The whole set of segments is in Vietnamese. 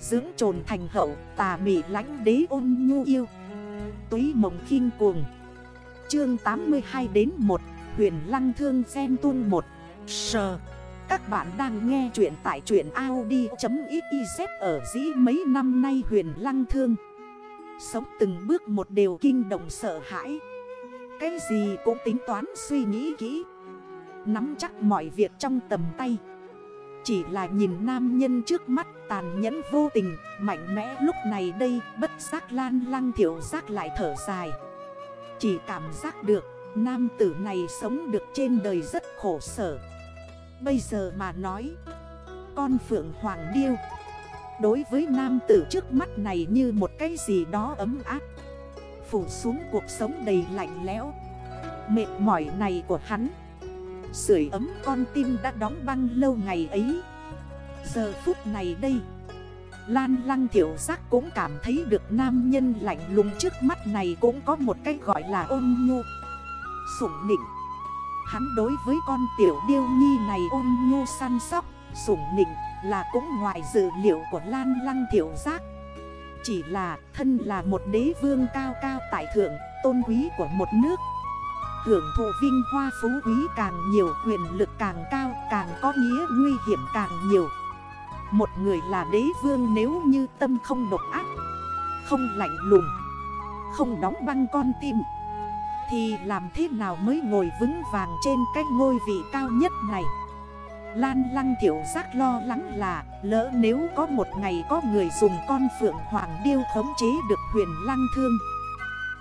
Dưỡng trồn thành hậu, tà mị lánh đế ôn nhu yêu. Túy mộng khinh cuồng. Chương 82 đến 1 Huyền lăng thương xen tuôn 1 Sờ Các bạn đang nghe chuyện tại truyện Audi.xyz ở dĩ mấy năm nay huyền lăng thương. Sống từng bước một đều kinh động sợ hãi. Cái gì cũng tính toán suy nghĩ kỹ. Nắm chắc mọi việc trong tầm tay. Chỉ là nhìn nam nhân trước mắt tàn nhẫn vô tình, Mạnh mẽ lúc này đây, bất giác lan lăng thiểu giác lại thở dài. Chỉ cảm giác được, nam tử này sống được trên đời rất khổ sở. Bây giờ mà nói, Con Phượng Hoàng Điêu, Đối với nam tử trước mắt này như một cái gì đó ấm áp, Phủ xuống cuộc sống đầy lạnh lẽo. Mệt mỏi này của hắn, Sưởi ấm con tim đã đóng băng lâu ngày ấy. Giờ phút này đây, Lan lăng thiểu giác cũng cảm thấy được nam nhân lạnh lùng trước mắt này cũng có một cách gọi là ôn nhu, Sủng nịnh. Hắn đối với con tiểu điêu nhi này ôn nhu săn sóc, Sủng nịnh là cũng ngoài dự liệu của Lan lăng thiểu giác. Chỉ là thân là một đế vương cao cao tại thượng, tôn quý của một nước. Hưởng thụ vinh hoa phú quý càng nhiều, quyền lực càng cao càng có nghĩa nguy hiểm càng nhiều. Một người là đế vương nếu như tâm không độc ác, Không lạnh lùng, Không đóng băng con tim, Thì làm thế nào mới ngồi vững vàng trên cái ngôi vị cao nhất này? Lan lăng thiểu giác lo lắng là, Lỡ nếu có một ngày có người dùng con phượng hoàng điêu khống chế được huyền lăng thương.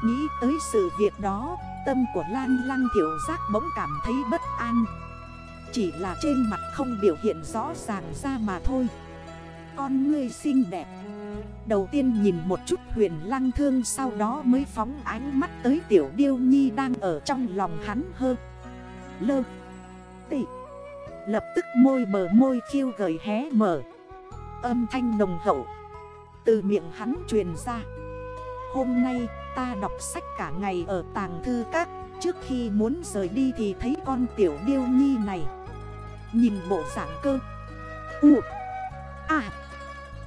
Nghĩ tới sự việc đó, Tâm của Lan lăng thiểu giác bỗng cảm thấy bất an. Chỉ là trên mặt không biểu hiện rõ ràng ra mà thôi. Con ngươi xinh đẹp. Đầu tiên nhìn một chút huyền lăng thương Sau đó mới phóng ánh mắt tới tiểu điêu nhi đang ở trong lòng hắn hơ. Lơ. Tị. Lập tức môi bờ môi khiêu gợi hé mở. Âm thanh nồng hậu. Từ miệng hắn truyền ra. Hôm nay ta đọc sách cả ngày ở tàng thư các. Trước khi muốn rời đi thì thấy con tiểu điêu nhi này. Nhìn bộ dạng cơ. U. À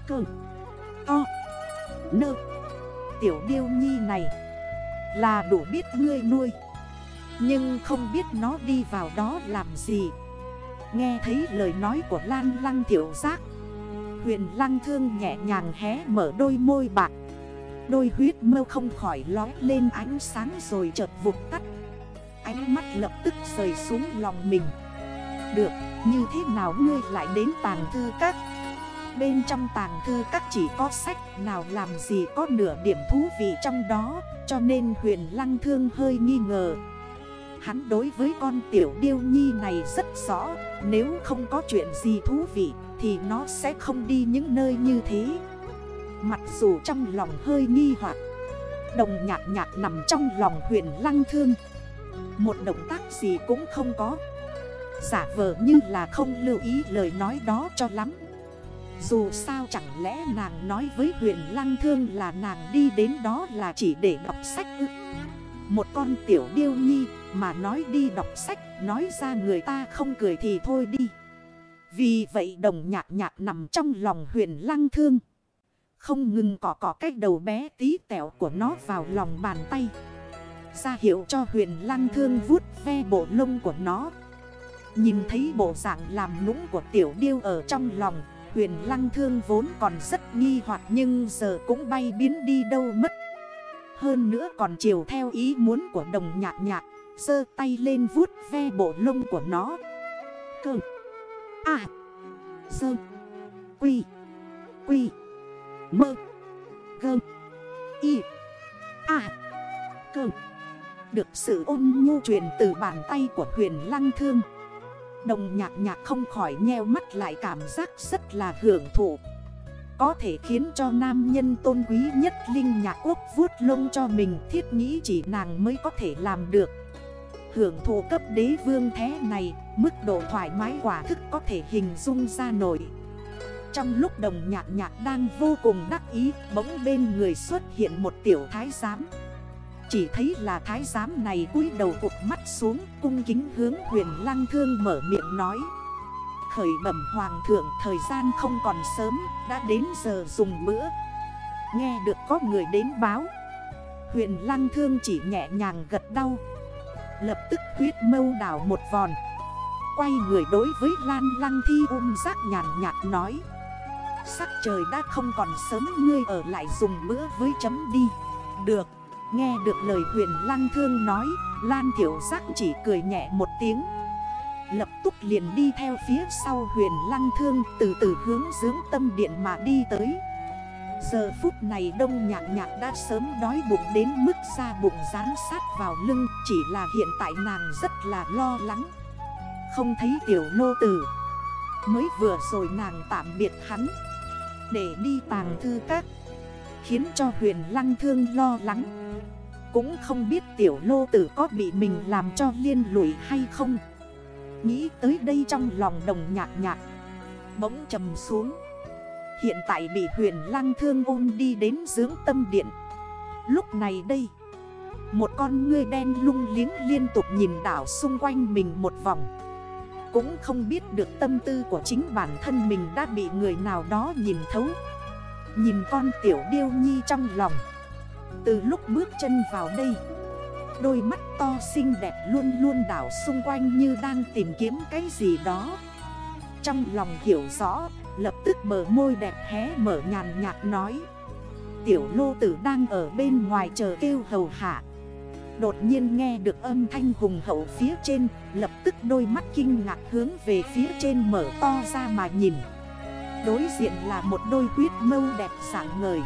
Cơ. To Nơ. Tiểu điêu nhi này Là đủ biết ngươi nuôi. Nhưng không biết nó đi vào đó làm gì. Nghe thấy lời nói của Lan Lăng Tiểu Giác, Huyền Lăng Thương nhẹ nhàng hé mở đôi môi bạc. Đôi huyết mâu không khỏi lói lên ánh sáng rồi chợt vụt tắt. Ánh mắt lập tức rời xuống lòng mình. Được, như thế nào ngươi lại đến tàng thư các? Bên trong tàng thư các chỉ có sách nào làm gì có nửa điểm thú vị trong đó Cho nên huyền lăng thương hơi nghi ngờ. Hắn đối với con tiểu điêu nhi này rất rõ Nếu không có chuyện gì thú vị Thì nó sẽ không đi những nơi như thế. Mặc dù trong lòng hơi nghi hoặc Đồng nhạc nhạc nằm trong lòng huyền lăng thương. Một động tác gì cũng không có. Giả vờ như là không lưu ý lời nói đó cho lắm. Dù sao chẳng lẽ nàng nói với huyền lăng thương là nàng đi đến đó là chỉ để đọc sách ư? Một con tiểu điêu nhi mà nói đi đọc sách, Nói ra người ta không cười thì thôi đi. Vì vậy đồng nhạc nhạc nằm trong lòng huyền lăng thương. Không ngừng cỏ cỏ cái đầu bé tí tẹo của nó vào lòng bàn tay. Ra hiệu cho huyền lăng thương vuốt ve bộ lông của nó. Nhìn thấy bộ dạng làm nũng của tiểu điêu ở trong lòng, Huyền lăng thương vốn còn rất nghi hoặc nhưng giờ cũng bay biến đi đâu mất. Hơn nữa còn chiều theo ý muốn của đồng nhạc nhạc Sơ tay lên vuốt ve bộ lông của nó. Cơ. À Sơ. Quy. Quy. Mơ. Gơ. Y. À Cơ. Được sự ôn nhu truyền từ bàn tay của huyền lăng thương. Đồng nhạc nhạc không khỏi nheo mắt lại cảm giác rất là hưởng thụ. Có thể khiến cho nam nhân tôn quý nhất Linh nhạc quốc vuốt lông cho mình thiết nghĩ chỉ nàng mới có thể làm được. Hưởng thụ cấp đế vương thế này, Mức độ thoải mái quả thức có thể hình dung ra nổi. Trong lúc đồng nhạc nhạc đang vô cùng đắc ý, Bỗng bên người xuất hiện một tiểu thái giám. Chỉ thấy là thái giám này cúi đầu cục mắt xuống, Cung kính hướng huyền lăng thương mở miệng nói. Khởi bẩm hoàng thượng, thời gian không còn sớm, Đã đến giờ dùng bữa. Nghe được có người đến báo. Huyền lăng thương chỉ nhẹ nhàng gật đau. Lập tức huyết mâu đảo một vòn. Quay người đối với Lan lăng thi ôm giác nhàn nhạt nói. Sắc trời đã không còn sớm, ngươi ở lại dùng bữa với chấm đi. Được. Nghe được lời huyền lăng thương nói, Lan thiểu giác chỉ cười nhẹ một tiếng. Lập tức liền đi theo phía sau huyền lăng thương, Từ từ hướng dưỡng tâm điện mà đi tới. Giờ phút này đông nhạc nhạc đã sớm đói bụng đến mức ra bụng rán sát vào lưng, Chỉ là hiện tại nàng rất là lo lắng. Không thấy tiểu Nô tử. Mới vừa rồi nàng tạm biệt hắn. Để đi tàng thư các. Khiến cho huyền lăng thương lo lắng. Cũng không biết tiểu lô tử có bị mình làm cho liên lụy hay không. Nghĩ tới đây trong lòng đồng nhạc nhạc, Bỗng trầm xuống. Hiện tại bị huyền lăng thương ôm đi đến dưỡng tâm điện. Lúc này đây, Một con ngươi đen lung liếng liên tục nhìn đảo xung quanh mình một vòng. Cũng không biết được tâm tư của chính bản thân mình đã bị người nào đó nhìn thấu. Nhìn con tiểu điêu nhi trong lòng. Từ lúc bước chân vào đây, Đôi mắt to xinh đẹp luôn luôn đảo xung quanh như đang tìm kiếm cái gì đó. Trong lòng hiểu rõ, Lập tức mở môi đẹp hé mở nhàn nhạt nói. Tiểu lô tử đang ở bên ngoài chờ kêu hầu hạ. Đột nhiên nghe được âm thanh hùng hậu phía trên, Lập tức đôi mắt kinh ngạc hướng về phía trên mở to ra mà nhìn. Đối diện là một đôi huyết mâu đẹp sáng ngời.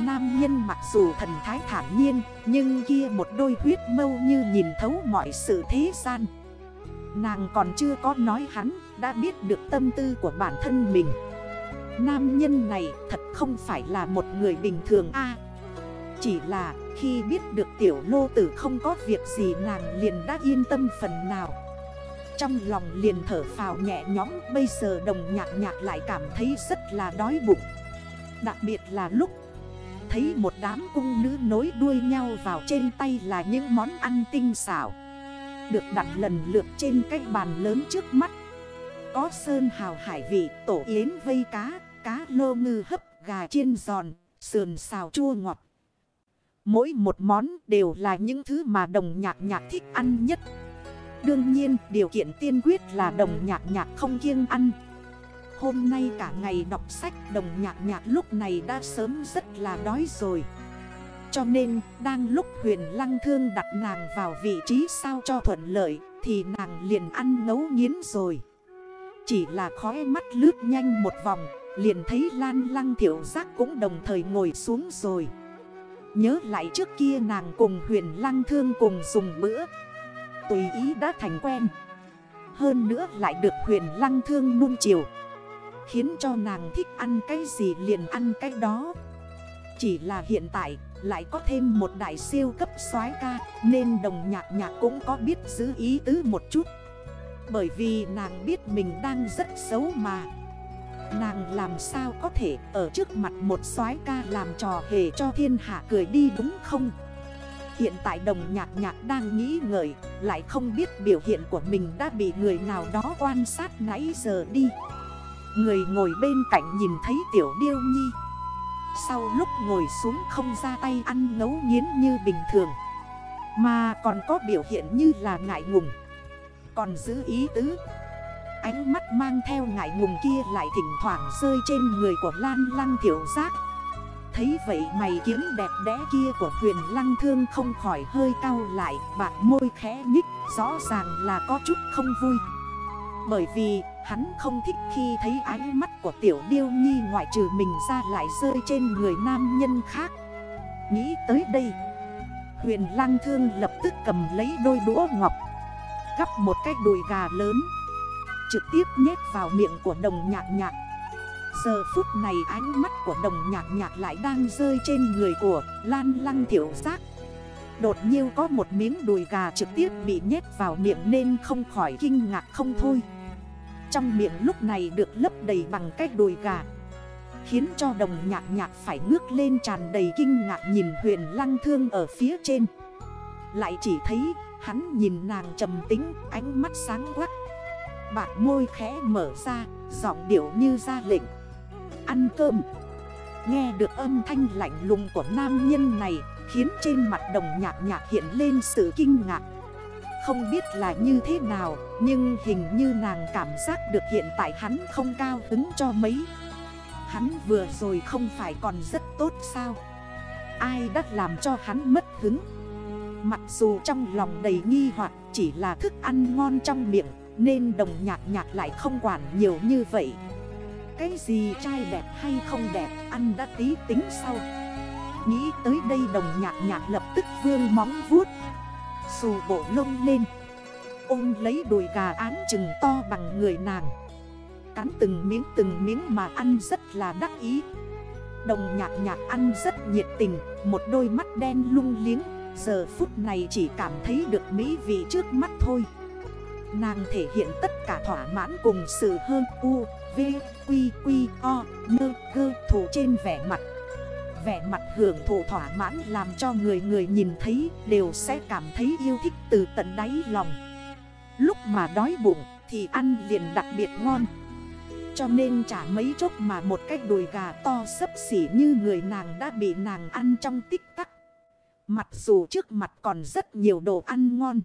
Nam nhân mặc dù thần thái thản nhiên, Nhưng kia một đôi huyết mâu như nhìn thấu mọi sự thế gian. Nàng còn chưa có nói hắn đã biết được tâm tư của bản thân mình. Nam nhân này thật không phải là một người bình thường a. Chỉ là khi biết được tiểu lô tử không có việc gì nàng liền đã yên tâm phần nào. Trong lòng liền thở phào nhẹ nhõm Bây giờ đồng nhạc nhạc lại cảm thấy rất là đói bụng. Đặc biệt là lúc Thấy một đám cung nữ nối đuôi nhau vào trên tay là những món ăn tinh xảo Được đặt lần lượt trên cái bàn lớn trước mắt. Có sơn hào hải vị, tổ yến vây cá, cá lô ngư hấp, gà chiên giòn, sườn xào chua ngọt. Mỗi một món đều là những thứ mà đồng nhạc nhạc thích ăn nhất. Đương nhiên, điều kiện tiên quyết là đồng nhạc nhạc không kiêng ăn. Hôm nay cả ngày đọc sách, đồng nhạc nhạc lúc này đã sớm rất là đói rồi. Cho nên, đang lúc huyền lăng thương đặt nàng vào vị trí sao cho thuận lợi, Thì nàng liền ăn ngấu nghiến rồi. Chỉ là khói mắt lướt nhanh một vòng, Liền thấy lan lăng thiểu giác cũng đồng thời ngồi xuống rồi. Nhớ lại trước kia nàng cùng huyền lăng thương cùng dùng bữa Tùy ý đã thành quen. Hơn nữa lại được huyền lăng thương nuông chiều, Khiến cho nàng thích ăn cái gì liền ăn cái đó. Chỉ là hiện tại lại có thêm một đại siêu cấp soái ca, Nên đồng nhạc nhạc cũng có biết giữ ý tứ một chút. Bởi vì nàng biết mình đang rất xấu mà. Nàng làm sao có thể ở trước mặt một soái ca làm trò hề cho thiên hạ cười đi đúng không? Hiện tại đồng nhạc nhạc đang nghĩ ngợi, Lại không biết biểu hiện của mình đã bị người nào đó quan sát nãy giờ đi. Người ngồi bên cạnh nhìn thấy tiểu điêu nhi. Sau lúc ngồi xuống không ra tay ăn ngấu nghiến như bình thường. Mà còn có biểu hiện như là ngại ngùng. Còn giữ ý tứ. Ánh mắt mang theo ngại ngùng kia lại thỉnh thoảng rơi trên người của Lan Lăng Tiểu Giác. Thấy vậy mày kiếm đẹp đẽ kia của huyền lăng thương không khỏi hơi cao lại, Bạc môi khẽ nhích, rõ ràng là có chút không vui. Bởi vì, Hắn không thích khi thấy ánh mắt của tiểu điêu nhi ngoại trừ mình ra lại rơi trên người nam nhân khác. Nghĩ tới đây, Huyền Lăng thương lập tức cầm lấy đôi đũa ngọc, Gắp một cái đùi gà lớn, Trực tiếp nhét vào miệng của đồng nhạc nhạc. Giờ phút này ánh mắt của đồng nhạc nhạc lại đang rơi trên người của Lan Lăng Thiểu Giác. Đột nhiên có một miếng đùi gà trực tiếp bị nhét vào miệng nên không khỏi kinh ngạc không thôi. Trong miệng lúc này được lấp đầy bằng cái đùi gà, Khiến cho đồng nhạc nhạc phải ngước lên tràn đầy kinh ngạc nhìn huyền lăng thương ở phía trên. Lại chỉ thấy hắn nhìn nàng trầm tính ánh mắt sáng quắc. Bạc môi khẽ mở ra, Giọng điệu như ra lệnh. Ăn cơm. Nghe được âm thanh lạnh lùng của nam nhân này, Khiến trên mặt đồng nhạc nhạc hiện lên sự kinh ngạc. Không biết là như thế nào, Nhưng hình như nàng cảm giác được hiện tại hắn không cao hứng cho mấy. Hắn vừa rồi không phải còn rất tốt sao? Ai đã làm cho hắn mất hứng? Mặc dù trong lòng đầy nghi hoặc chỉ là thức ăn ngon trong miệng, Nên đồng nhạc nhạc lại không quản nhiều như vậy. Cái gì trai đẹp hay không đẹp ăn đã tí tính sau. Nghĩ tới đây đồng nhạc nhạc lập tức vương móng vuốt. Xù bộ lông lên. Ôm lấy đùi gà án chừng to bằng người nàng. Cắn từng miếng từng miếng mà ăn rất là đắc ý. Đồng nhạc nhạc ăn rất nhiệt tình Một đôi mắt đen lung liếng. Giờ phút này chỉ cảm thấy được mỹ vị trước mắt thôi. Nàng thể hiện tất cả thỏa mãn cùng sự hơn U, V, Quy, Quy, O, Nơ, cơ thủ trên vẻ mặt. Vẻ mặt hưởng thụ thỏa mãn làm cho người người nhìn thấy đều sẽ cảm thấy yêu thích từ tận đáy lòng. Lúc mà đói bụng thì ăn liền đặc biệt ngon. Cho nên chả mấy chốc mà một cái đùi gà to sấp xỉ như người nàng đã bị nàng ăn trong tích tắc. Mặc dù trước mặt còn rất nhiều đồ ăn ngon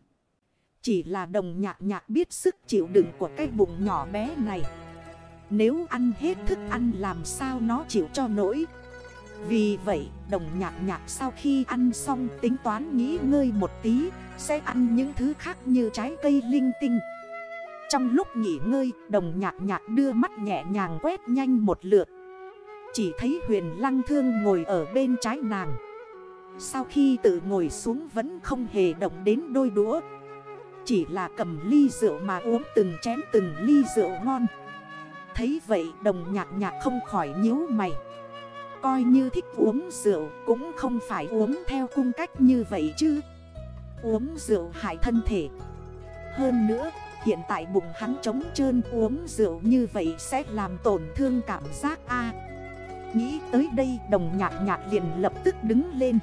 Chỉ là đồng nhạc nhạc biết sức chịu đựng của cái bụng nhỏ bé này. Nếu ăn hết thức ăn làm sao nó chịu cho nổi? Vì vậy, đồng nhạc nhạc sau khi ăn xong, tính toán nghỉ ngơi một tí, Sẽ ăn những thứ khác như trái cây linh tinh. Trong lúc nghỉ ngơi, đồng nhạc nhạc đưa mắt nhẹ nhàng quét nhanh một lượt. Chỉ thấy huyền lăng thương ngồi ở bên trái nàng. Sau khi tự ngồi xuống vẫn không hề động đến đôi đũa. Chỉ là cầm ly rượu mà uống từng chén từng ly rượu ngon. Thấy vậy đồng nhạc nhạc không khỏi nhíu mày. Coi như thích uống rượu cũng không phải uống theo cung cách như vậy chứ. Uống rượu hại thân thể. Hơn nữa, hiện tại bụng hắn trống trơn uống rượu như vậy sẽ làm tổn thương cảm giác a. Nghĩ tới đây đồng nhạc nhạc liền lập tức đứng lên.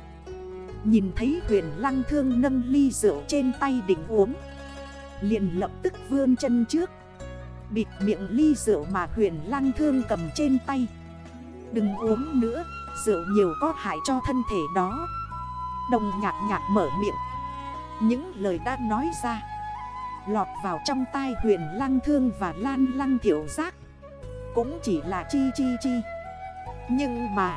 Nhìn thấy huyền lăng thương nâng ly rượu trên tay đỉnh uống. Liền lập tức vươn chân trước. Bịt miệng ly rượu mà huyền lăng thương cầm trên tay. Đừng uống nữa, Rượu nhiều có hại cho thân thể đó. Đồng nhạc nhạc mở miệng. Những lời đã nói ra, Lọt vào trong tai huyền lăng thương và lan lăng thiểu giác. Cũng chỉ là chi chi chi. Nhưng mà,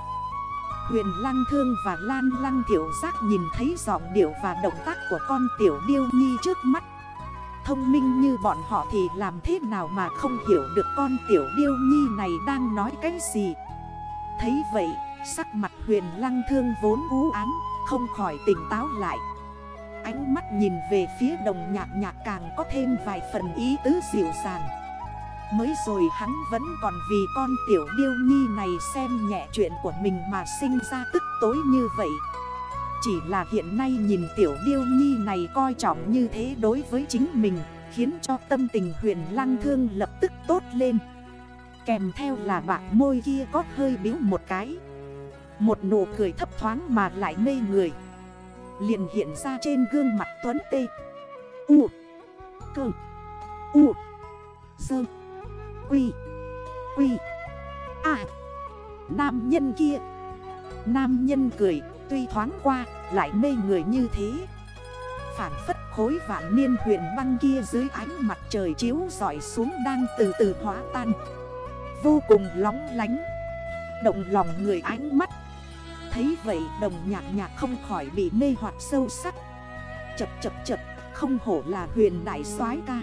Huyền Lăng Thương và Lan Lăng Tiểu Giác nhìn thấy giọng điệu và động tác của con Tiểu Điêu Nhi trước mắt. Thông minh như bọn họ thì làm thế nào mà không hiểu được con Tiểu Điêu Nhi này đang nói cái gì? Thấy vậy, sắc mặt Huyền Lăng Thương vốn u án không khỏi tỉnh táo lại. Ánh mắt nhìn về phía đồng nhạc nhạc càng có thêm vài phần ý tứ dịu dàng. Mới rồi hắn vẫn còn vì con tiểu điêu nhi này xem nhẹ chuyện của mình mà sinh ra tức tối như vậy. Chỉ là hiện nay nhìn tiểu điêu nhi này coi trọng như thế đối với chính mình, Khiến cho tâm tình huyền lăng thương lập tức tốt lên. Kèm theo là bạc môi kia có hơi biếu một cái. Một nụ cười thấp thoáng mà lại mê người. Liền hiện ra trên gương mặt tuấn tê. U Cơ U Sơ Quy Quy À Nam nhân kia. Nam nhân cười. Tuy thoáng qua, Lại mê người như thế. Phản phất khối vạn niên huyền băng kia dưới ánh mặt trời chiếu dọi xuống đang từ từ hóa tan. Vô cùng lóng lánh. Động lòng người ánh mắt. Thấy vậy đồng nhạc nhạc không khỏi bị mê hoặc sâu sắc. Chập chập chập, không hổ là huyền đại soái ca.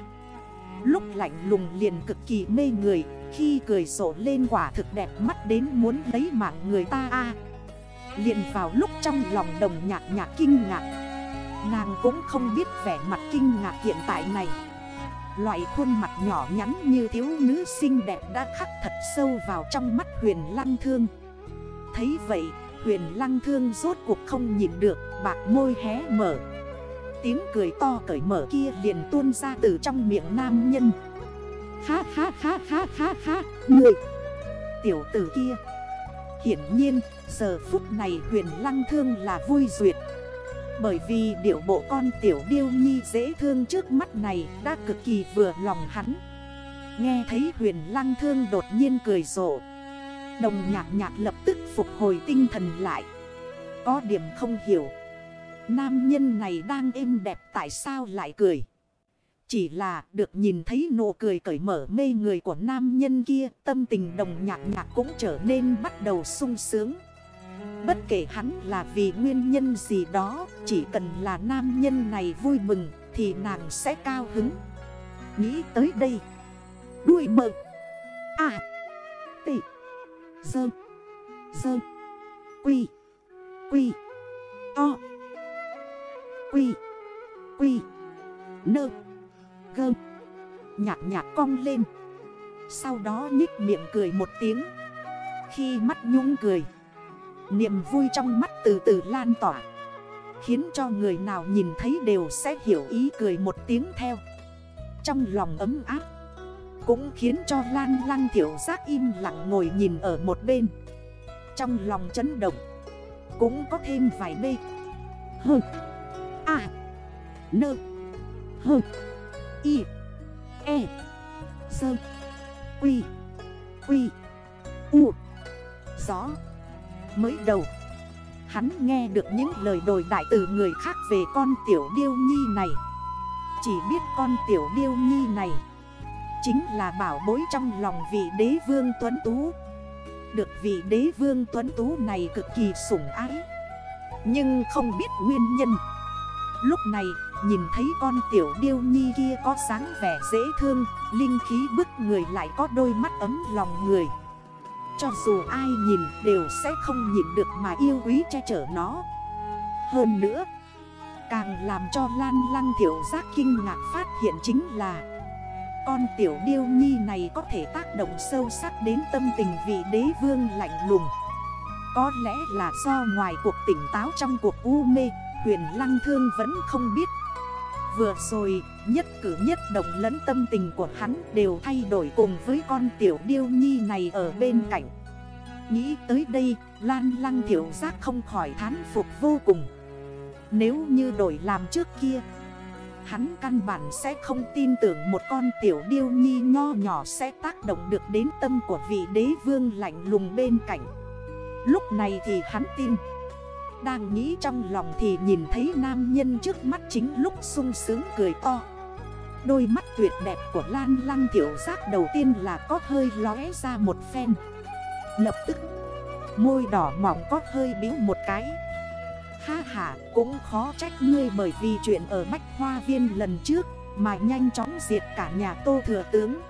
Lúc lạnh lùng liền cực kỳ mê người, Khi cười sổ lên quả thực đẹp mắt đến muốn lấy mạng người ta a liền vào lúc trong lòng đồng nhạc nhạc kinh ngạc. Nàng cũng không biết vẻ mặt kinh ngạc hiện tại này. Loại khuôn mặt nhỏ nhắn như thiếu nữ xinh đẹp đã khắc thật sâu vào trong mắt huyền lăng thương. Thấy vậy, huyền lăng thương rốt cuộc không nhìn được, Bạc môi hé mở. Tiếng cười to cởi mở kia liền tuôn ra từ trong miệng nam nhân. Ha ha ha ha ha ha, Người! Tiểu tử kia! Hiển nhiên, giờ phút này huyền lăng thương là vui duyệt. Bởi vì điệu bộ con tiểu điêu nhi dễ thương trước mắt này đã cực kỳ vừa lòng hắn. Nghe thấy huyền lăng thương đột nhiên cười rộ, Đồng nhạc nhạc lập tức phục hồi tinh thần lại. Có điểm không hiểu, Nam nhân này đang êm đẹp tại sao lại cười? Chỉ là được nhìn thấy nụ cười cởi mở mê người của nam nhân kia, Tâm tình đồng nhạc nhạc cũng trở nên bắt đầu sung sướng. Bất kể hắn là vì nguyên nhân gì đó, Chỉ cần là nam nhân này vui mừng Thì nàng sẽ cao hứng. Nghĩ tới đây, Đuôi mờ À Tị Dơ Dơ Quy Quy To Quy Quy Nơ Gơ Nhạc nhạc cong lên. Sau đó nhích miệng cười một tiếng. Khi mắt nhung cười, Niềm vui trong mắt từ từ lan tỏa, Khiến cho người nào nhìn thấy đều sẽ hiểu ý cười một tiếng theo. Trong lòng ấm áp, Cũng khiến cho Lan Lăng Thiểu Giác im lặng ngồi nhìn ở một bên. Trong lòng chấn động, Cũng có thêm vài bê. Hừ. À Nơ. Hừ. Y E Sơ Quy Quy U. Gió Mới đầu. Hắn nghe được những lời đồi đại từ người khác về con tiểu điêu nhi này. Chỉ biết con tiểu điêu nhi này Chính là bảo bối trong lòng vị đế vương tuấn tú. Được vị đế vương tuấn tú này cực kỳ sủng ái. Nhưng không biết nguyên nhân. Lúc này nhìn thấy con tiểu điêu nhi kia có sáng vẻ dễ thương, Linh khí bức người lại có đôi mắt ấm lòng người. Cho dù ai nhìn đều sẽ không nhìn được mà yêu quý che chở nó. Hơn nữa, Càng làm cho Lan Lăng Thiểu Giác kinh ngạc phát hiện chính là, Con tiểu điêu nhi này có thể tác động sâu sắc đến tâm tình vị đế vương lạnh lùng. Có lẽ là do ngoài cuộc tỉnh táo trong cuộc u mê, Huyền Lăng Thương vẫn không biết Vừa rồi, nhất cử nhất động lẫn tâm tình của hắn đều thay đổi cùng với con tiểu điêu nhi này ở bên cạnh. Nghĩ tới đây, Lan Lăng thiểu giác không khỏi thán phục vô cùng. Nếu như đổi làm trước kia, hắn căn bản sẽ không tin tưởng một con tiểu điêu nhi nho nhỏ sẽ tác động được đến tâm của vị đế vương lạnh lùng bên cạnh. Lúc này thì hắn tin. Đang nghĩ trong lòng thì nhìn thấy nam nhân trước mắt chính lúc sung sướng cười to. Đôi mắt tuyệt đẹp của Lan Lăng Tiểu Giác đầu tiên là có hơi lóe ra một phen. Lập tức, Môi đỏ mỏng có hơi biếu một cái. Ha ha, cũng khó trách ngươi bởi vì chuyện ở Bách Hoa Viên lần trước Mà nhanh chóng diệt cả nhà tô thừa tướng.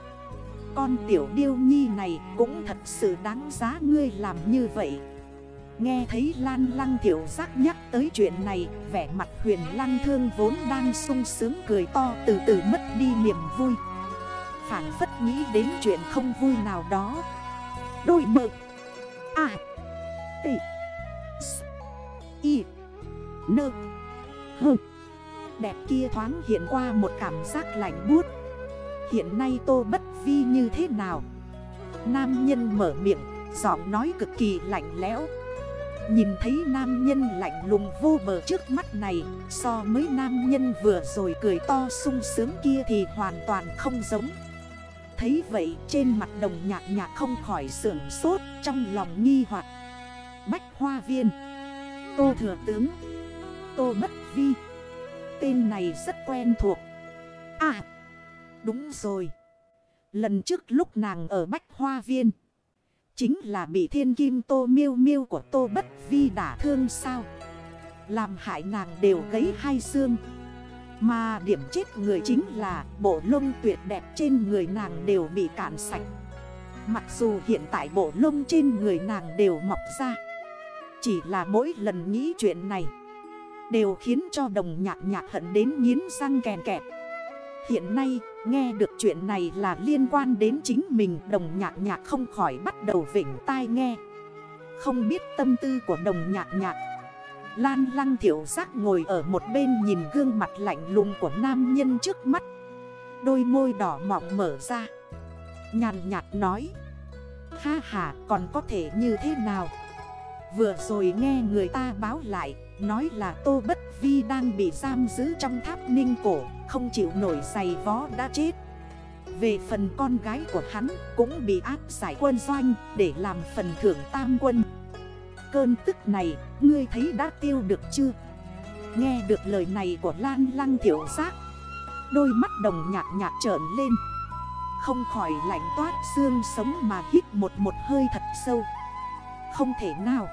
Con tiểu điêu nhi này cũng thật sự đáng giá ngươi làm như vậy. Nghe thấy Lan Lăng Thiểu Giác nhắc tới chuyện này, Vẻ mặt huyền Lăng Thương vốn đang sung sướng cười to, Từ từ mất đi niềm vui. Phản phất nghĩ đến chuyện không vui nào đó. Đôi mực À Tị S. Y Nơ Hơ Đẹp kia thoáng hiện qua một cảm giác lạnh buốt. Hiện nay tô bất vi như thế nào? Nam nhân mở miệng, Giọng nói cực kỳ lạnh lẽo. Nhìn thấy nam nhân lạnh lùng vô bờ trước mắt này, So với nam nhân vừa rồi cười to sung sướng kia thì hoàn toàn không giống. Thấy vậy, trên mặt đồng nhạc nhạc không khỏi sưởng sốt, trong lòng nghi hoặc. Bách Hoa Viên. Tô Thừa Tướng. Tô Bất Vi. Tên này rất quen thuộc. À! Đúng rồi. Lần trước lúc nàng ở Bách Hoa Viên, Chính là bị thiên kim tô miêu miêu của tô bất vi đã thương sao? Làm hại nàng đều gấy hai xương. Mà điểm chết người chính là bộ lông tuyệt đẹp trên người nàng đều bị cạn sạch. Mặc dù hiện tại bộ lông trên người nàng đều mọc ra, Chỉ là mỗi lần nghĩ chuyện này Đều khiến cho đồng nhạc nhạc hận đến nghiến răng kèn kẹt. Hiện nay, nghe được chuyện này là liên quan đến chính mình, Đồng nhạc nhạc không khỏi bắt đầu vỉnh tai nghe. Không biết tâm tư của đồng nhạc nhạc. Lan lăng thiểu giác ngồi ở một bên nhìn gương mặt lạnh lùng của nam nhân trước mắt. Đôi môi đỏ mọng mở ra. Nhàn nhạt nói. Ha ha, còn có thể như thế nào? Vừa rồi nghe người ta báo lại, Nói là Tô Bất Vi đang bị giam giữ trong tháp ninh cổ, Không chịu nổi giày vó đã chết. Về phần con gái của hắn cũng bị áp giải quân doanh để làm phần thưởng tam quân. Cơn tức này, ngươi thấy đã tiêu được chưa? Nghe được lời này của Lan Lăng Thiểu Giác, Đôi mắt đồng nhạc nhạc trởn lên. Không khỏi lạnh toát, xương sống mà hít một một hơi thật sâu. Không thể nào.